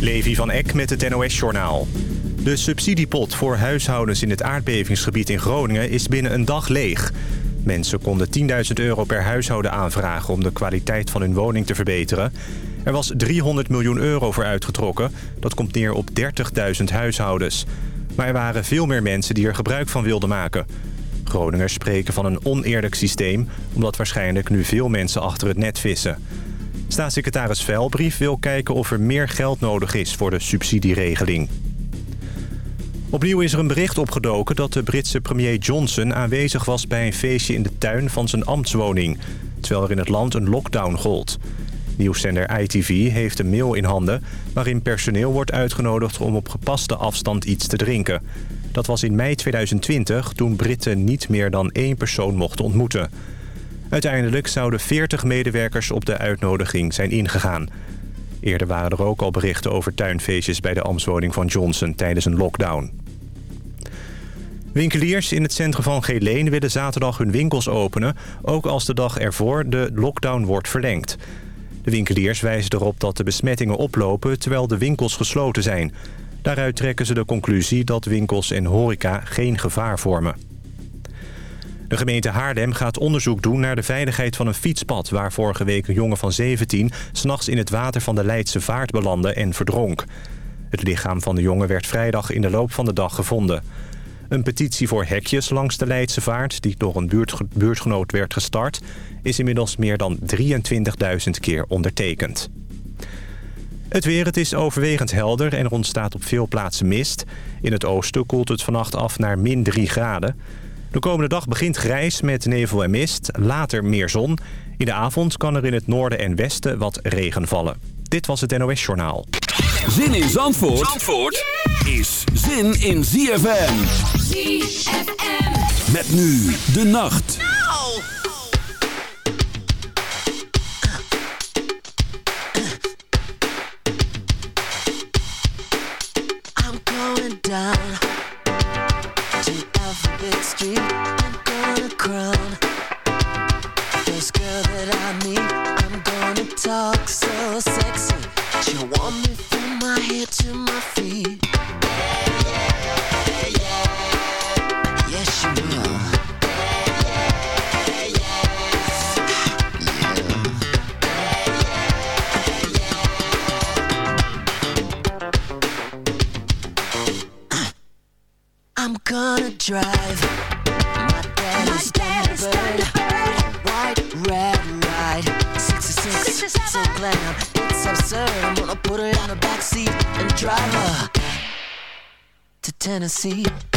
Levi van Eck met het NOS-journaal. De subsidiepot voor huishoudens in het aardbevingsgebied in Groningen is binnen een dag leeg. Mensen konden 10.000 euro per huishouden aanvragen om de kwaliteit van hun woning te verbeteren. Er was 300 miljoen euro voor uitgetrokken. Dat komt neer op 30.000 huishoudens. Maar er waren veel meer mensen die er gebruik van wilden maken. Groningers spreken van een oneerlijk systeem... omdat waarschijnlijk nu veel mensen achter het net vissen. Staatssecretaris Velbrief wil kijken of er meer geld nodig is voor de subsidieregeling. Opnieuw is er een bericht opgedoken dat de Britse premier Johnson aanwezig was bij een feestje in de tuin van zijn ambtswoning, terwijl er in het land een lockdown gold. Nieuwszender ITV heeft een mail in handen waarin personeel wordt uitgenodigd om op gepaste afstand iets te drinken. Dat was in mei 2020 toen Britten niet meer dan één persoon mochten ontmoeten. Uiteindelijk zouden 40 medewerkers op de uitnodiging zijn ingegaan. Eerder waren er ook al berichten over tuinfeestjes bij de ambtswoning van Johnson tijdens een lockdown. Winkeliers in het centrum van Geleen willen zaterdag hun winkels openen... ook als de dag ervoor de lockdown wordt verlengd. De winkeliers wijzen erop dat de besmettingen oplopen terwijl de winkels gesloten zijn. Daaruit trekken ze de conclusie dat winkels en horeca geen gevaar vormen. De gemeente Haarlem gaat onderzoek doen naar de veiligheid van een fietspad... waar vorige week een jongen van 17 s'nachts in het water van de Leidse Vaart belandde en verdronk. Het lichaam van de jongen werd vrijdag in de loop van de dag gevonden. Een petitie voor hekjes langs de Leidse Vaart... die door een buurtgenoot werd gestart... is inmiddels meer dan 23.000 keer ondertekend. Het weer, het is overwegend helder en er ontstaat op veel plaatsen mist. In het oosten koelt het vannacht af naar min 3 graden. De komende dag begint grijs met nevel en mist, later meer zon. In de avond kan er in het noorden en westen wat regen vallen. Dit was het NOS Journaal. Zin in Zandvoort, Zandvoort is zin in ZFM. ZFM. Met nu de nacht. I'm going down Tennessee.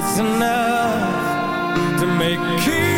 It's enough to make you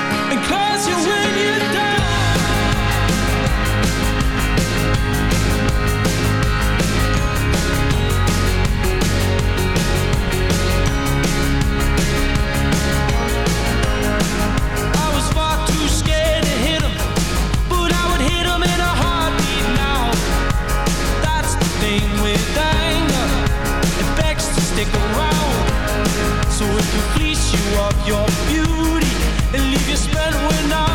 you of your beauty and leave your spell when I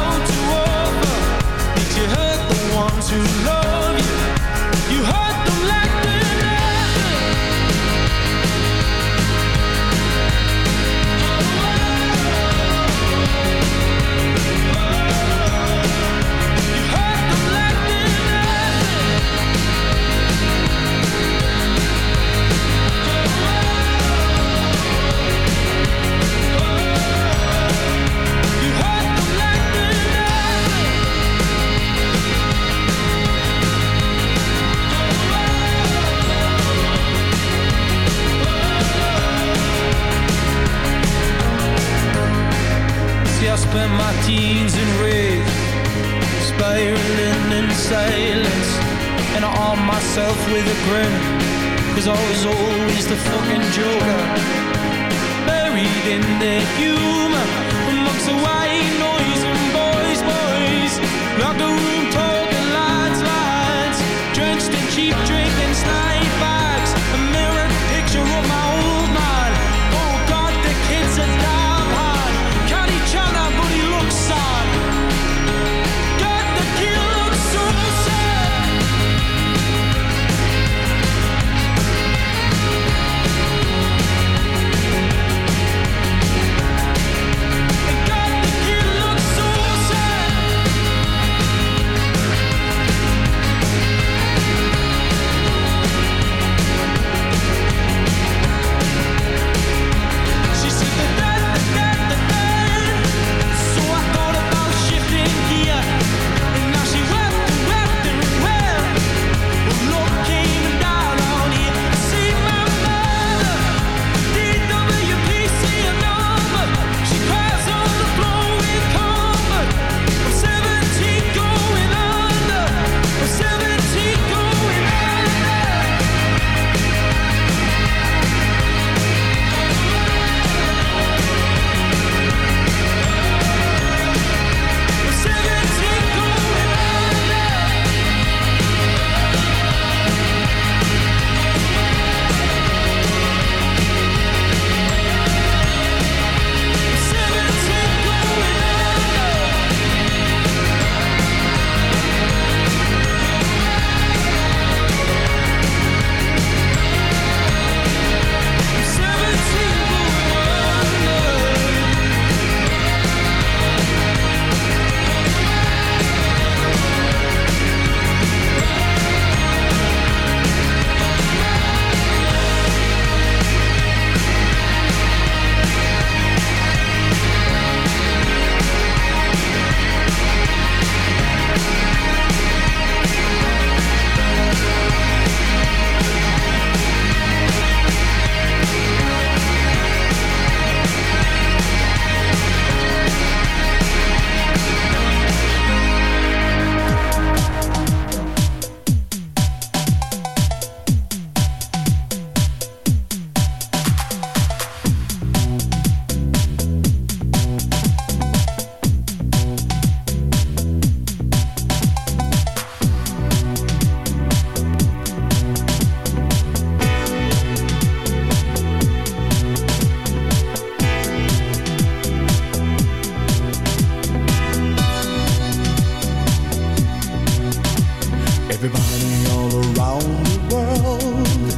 lonely world.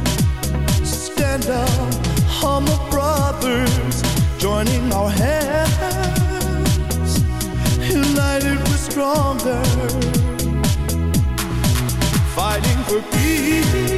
Stand up, humble brothers, joining our hands. United we're stronger, fighting for peace.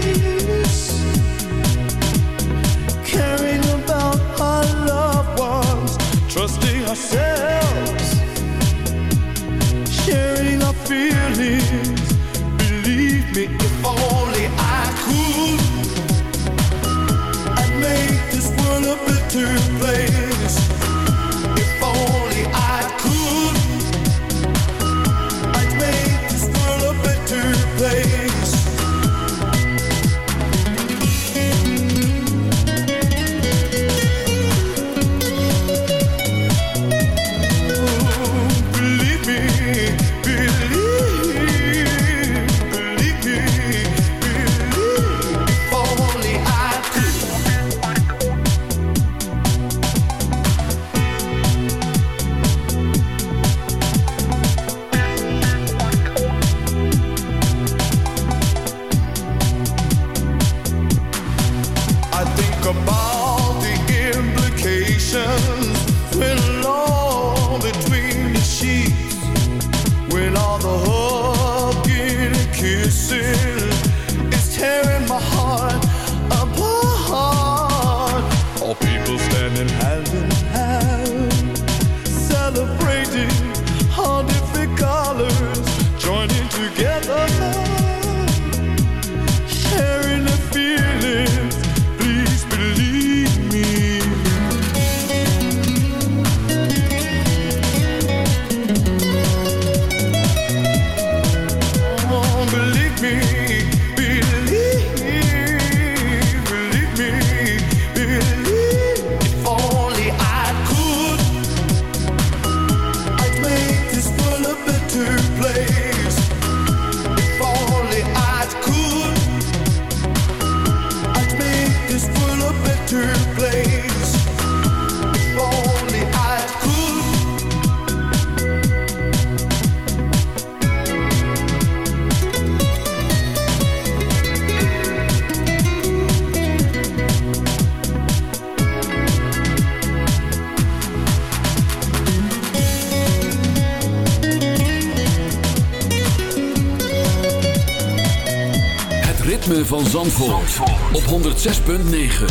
106.9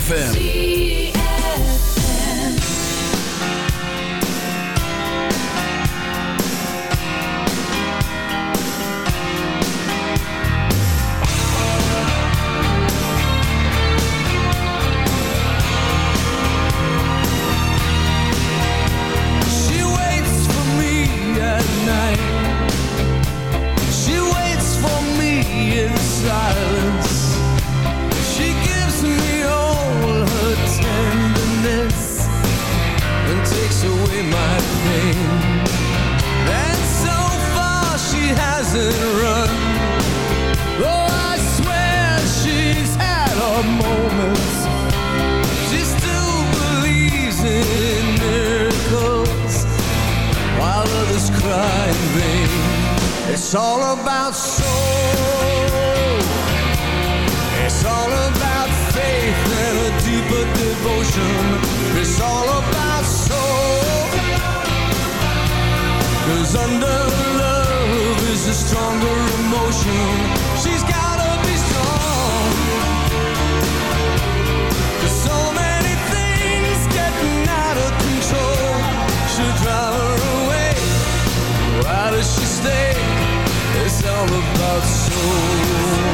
FM. ocean It's all about soul. Cause under love is a stronger emotion. She's gotta be strong. Cause so many things getting out of control. Should drive her away Why does she stay? It's all about soul.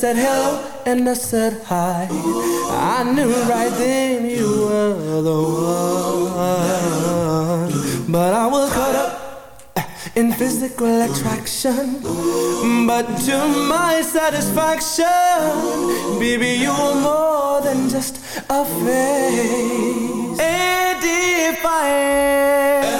said hello and I said hi. I knew right then you were the one. But I was caught up eh, in physical attraction. But to my satisfaction, baby, you were more than just a face. A defiant.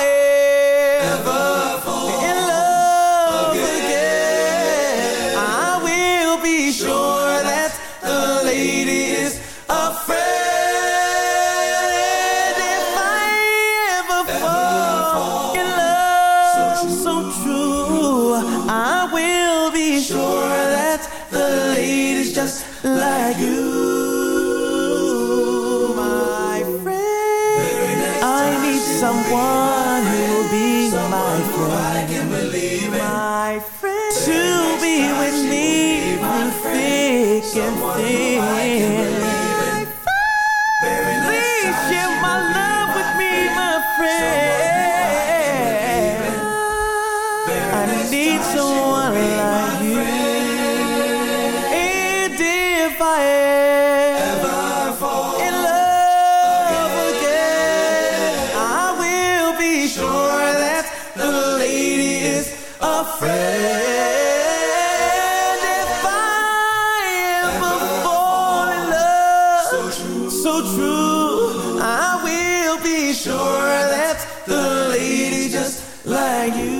if like you.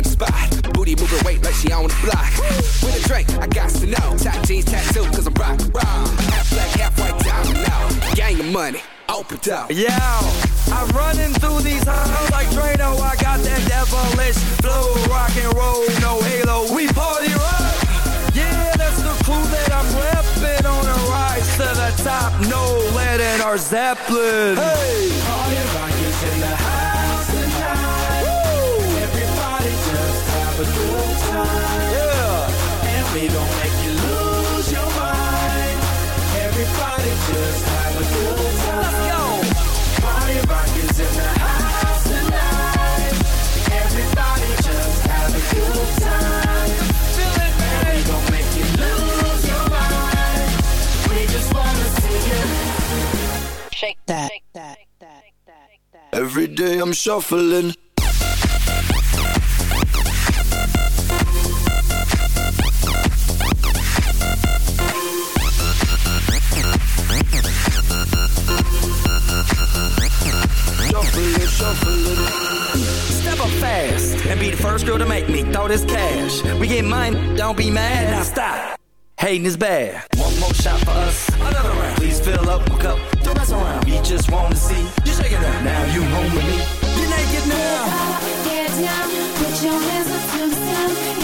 In spot. Booty moving weight like she on the block. With a drink, I got to know. Top jeans tattoo, cause I'm rock, rock. Half black, half white diamond now. Gang of money, open up. Yeah, I'm running through these halls like Drano. I got that devilish flow, rock and roll, no halo. We party rock. Yeah, that's the clue that I'm repping on a rise to the top. No lead in our Zeppelin. Hey, Party rock is in the house time. yeah. And we gon' make you lose your mind. Everybody just have a good time. Yo, Party rock is in the house tonight. Everybody just have a good time. feel it, And we gon' make you lose your mind. We just wanna see you. Shake that. Shake that. Every day I'm shuffling. Shuffling, be the first girl to make me throw this cash. We get mine, don't be mad, now stop. Hating is bad. One more shot for us, another round. Please fill up my cup, don't mess around. We just want to see you shaking up. Now you home with me. You're naked now. Get down, put your hands up to the sun.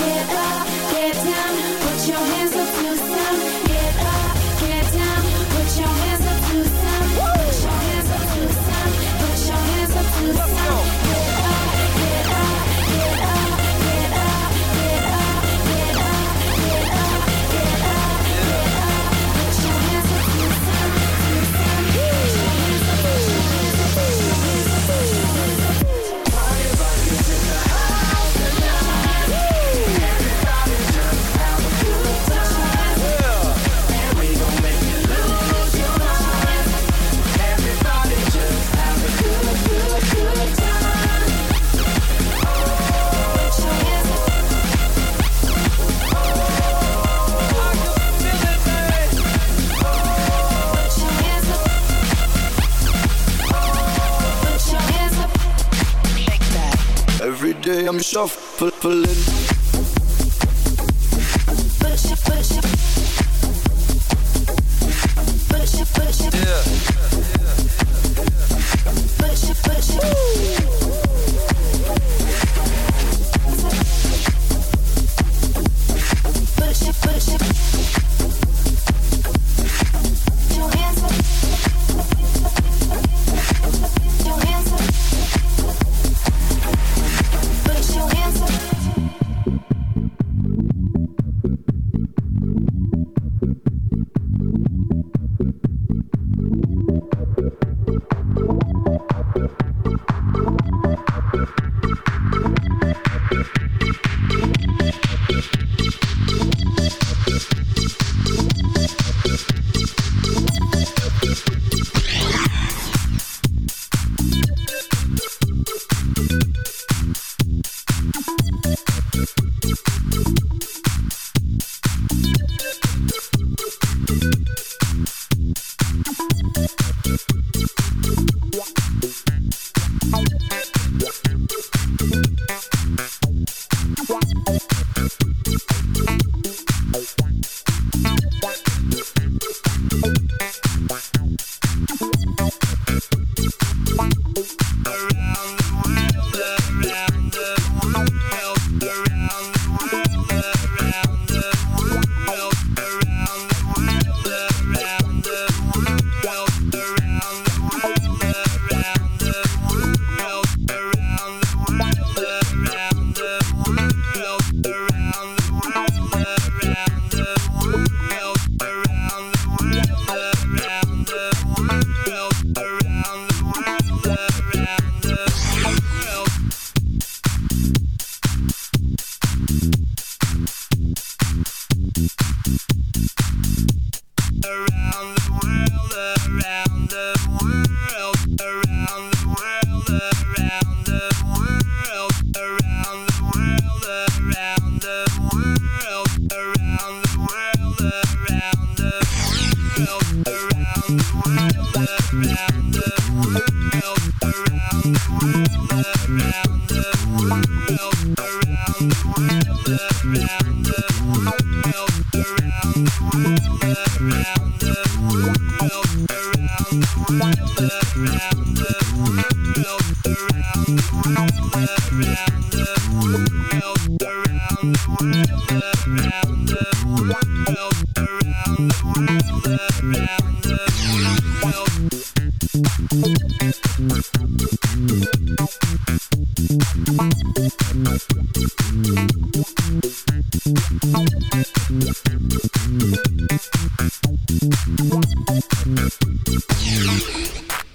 full, full,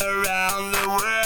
Around the world,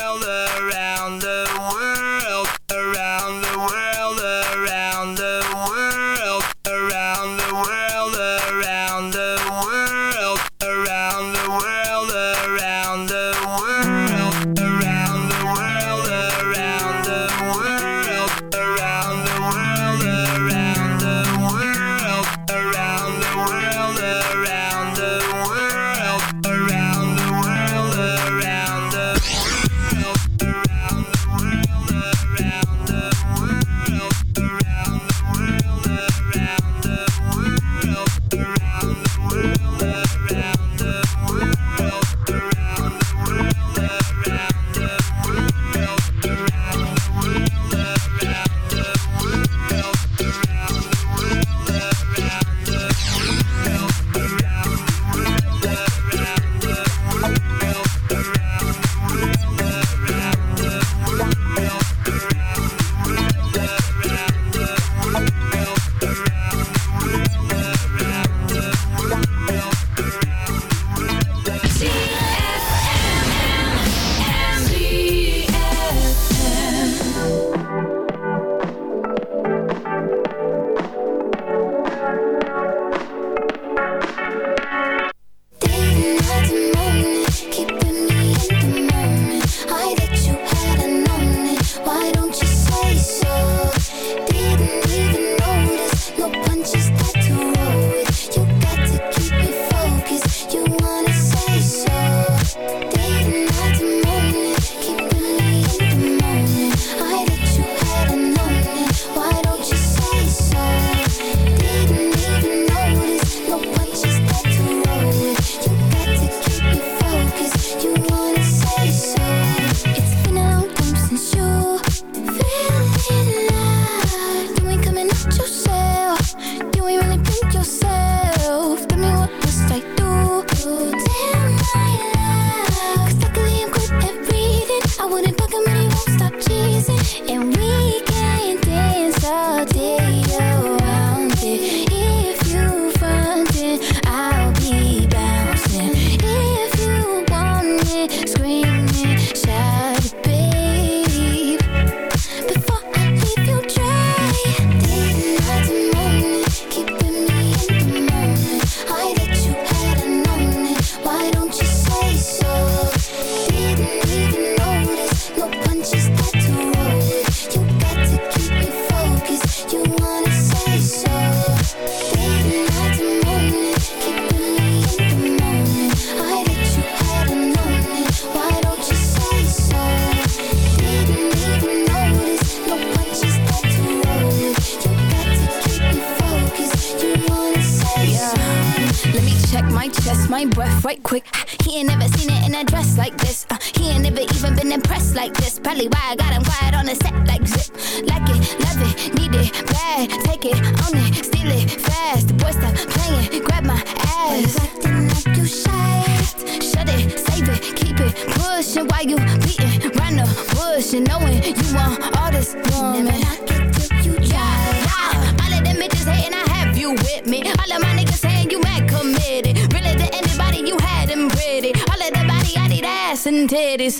and titties.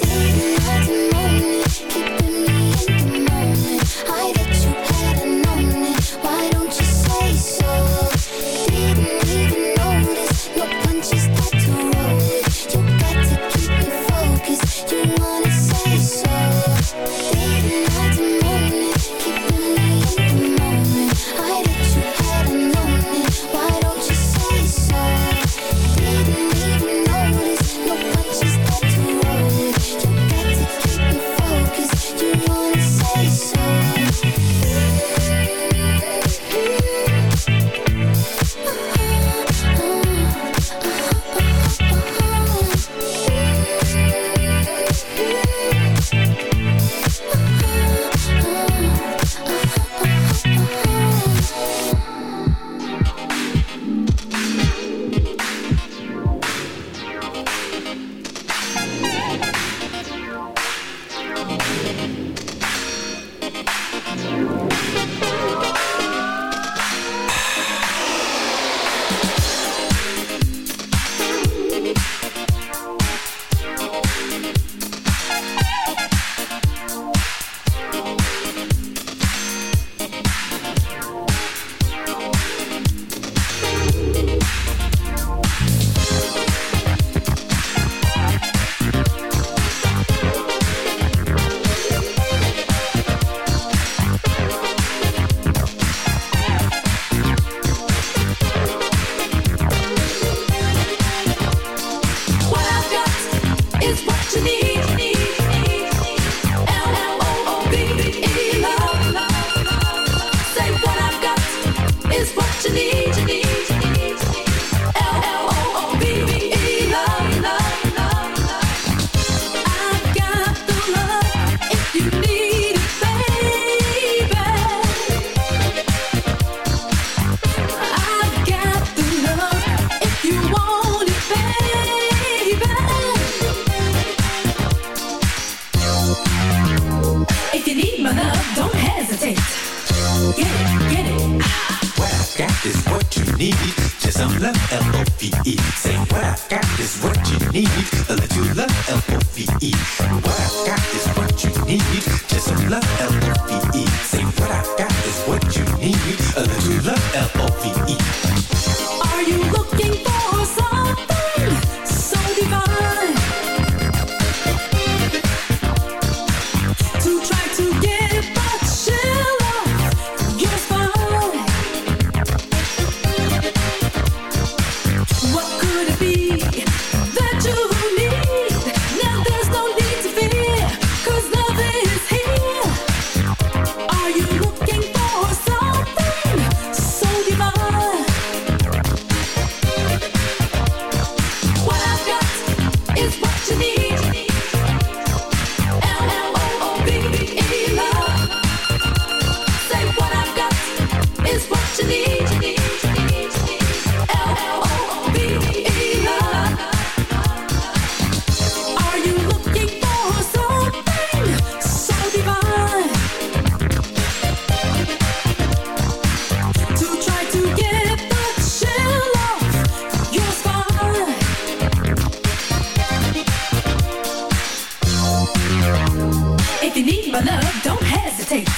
If you need my love, don't hesitate.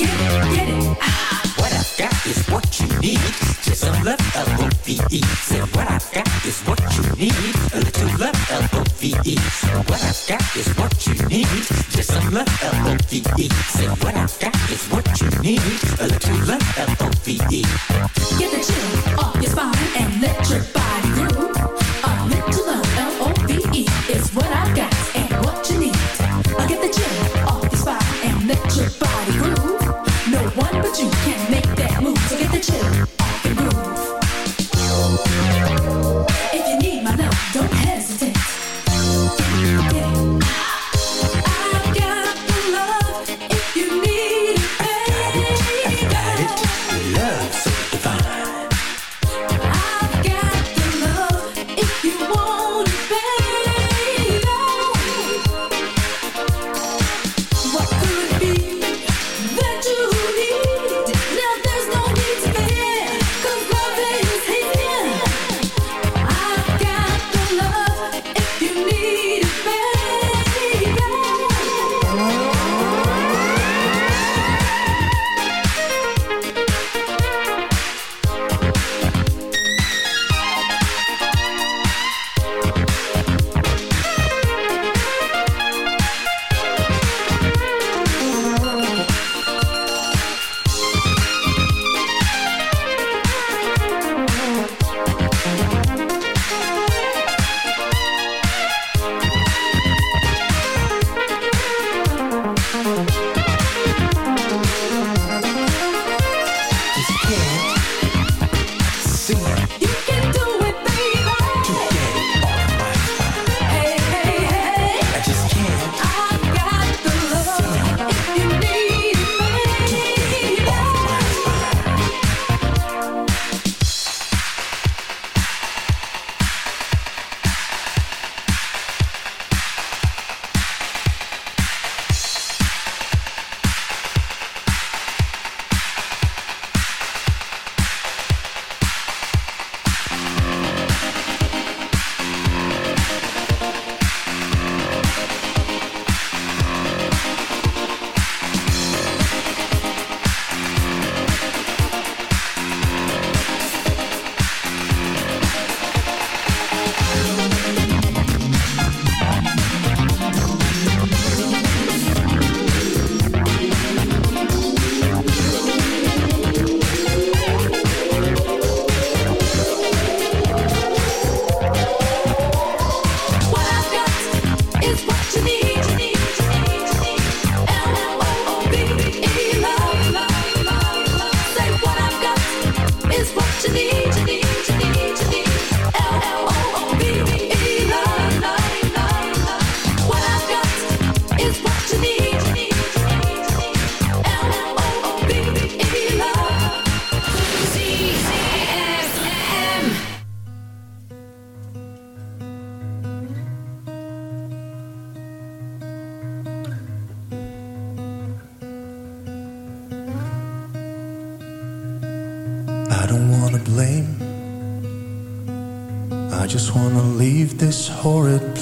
Get it, get it. Ah. What I've got is what you need. Just some love, L-O-V-E. Say what I've got is what you need. A little love, L-O-V-E. What I've got is what you need. Just some love, L-O-V-E. Say what I've got is what you need. A little love, L-O-V-E. Get the chill off your spine and let your body groove.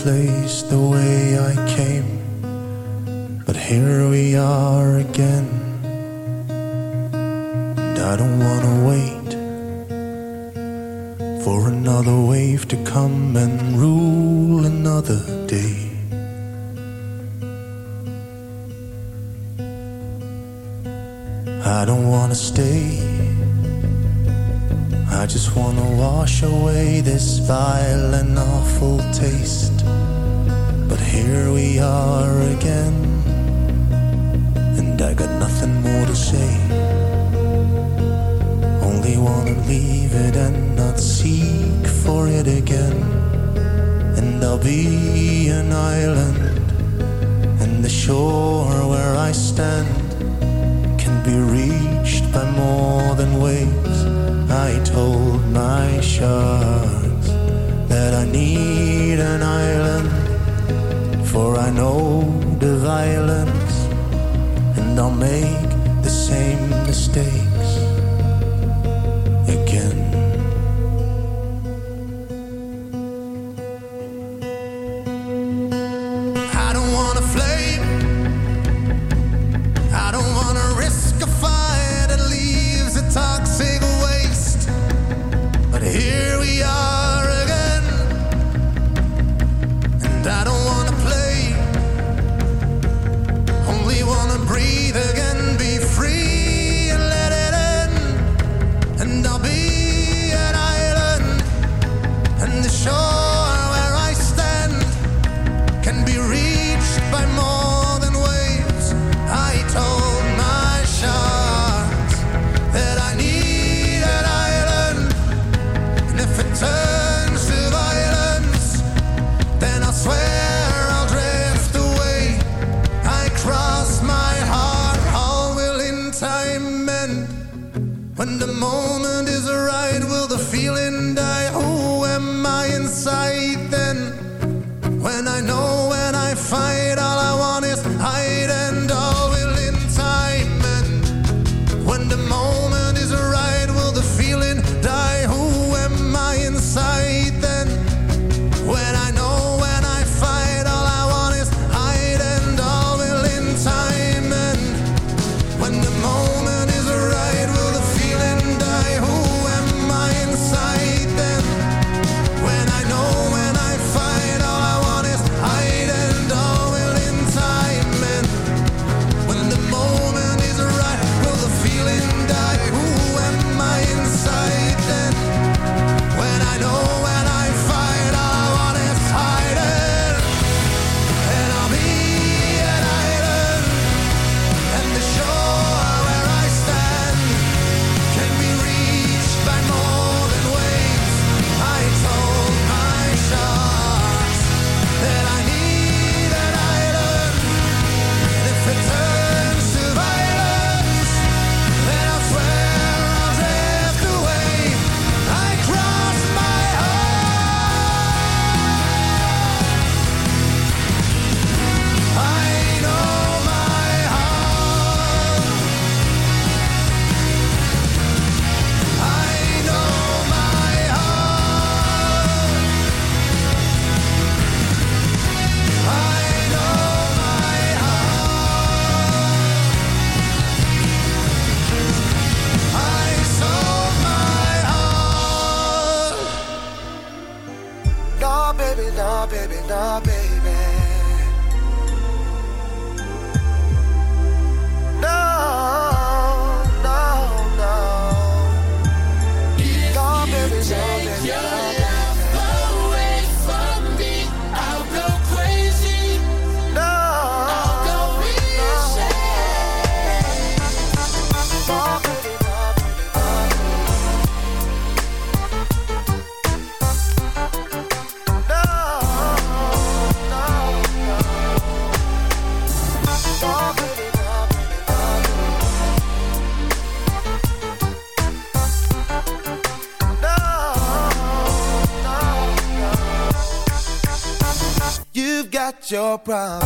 place the way I came, but here we are again. And I don't wanna wait for another wave to come and rule another day. I don't wanna stay. I just wanna wash away this vile and awful taste. But here we are again, and I got nothing more to say. Only wanna leave it and not seek for it again. And I'll be an island, and the shore where I stand can be reached by more than waves. I told my sharks that I need an island for I know the violence, and I'll make the same mistake. problem.